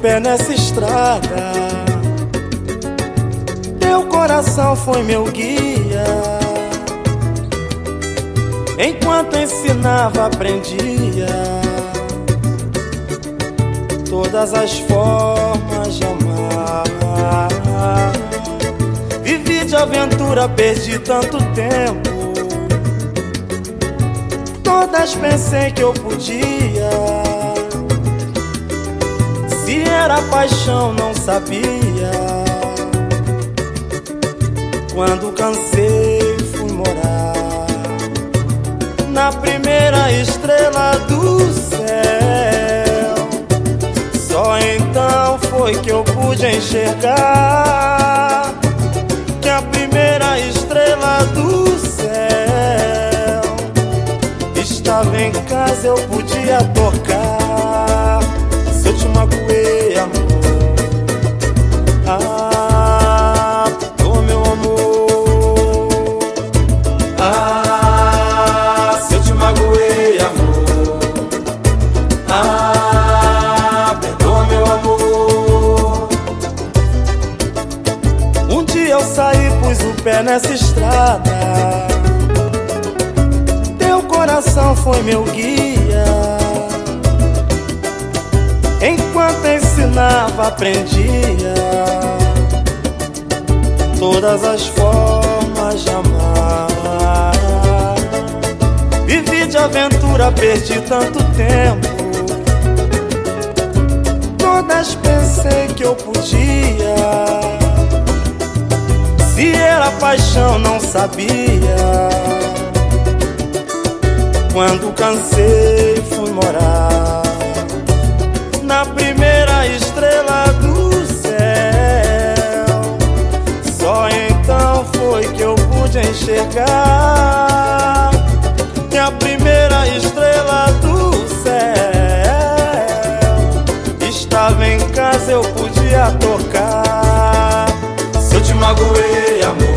pé nessa estrada. Teu coração foi meu guia. Enquanto ensinava, aprendia todas as formas de amar. Vivi de aventura, perdi tanto tempo. Todas pensei que eu podia. Era paixão, não sabia. Quando cansei, fui morar na primeira estrela do céu. Só então foi que eu pude enxergar que a primeira estrela do céu estava em casa, eu podia tocar. Eu saí, pus o pé nessa estrada. Teu coração foi meu guia. Enquanto ensinava, aprendia todas as formas de amar. Vivi de aventura, perdi tanto tempo. Todas pensei que eu podia. Se era paixão, não sabia. Quando cansei, fui morar na primeira estrela do céu. Só então foi que eu pude enxergar que a primeira estrela do céu estava em casa, eu podia tocar. magoye ya mo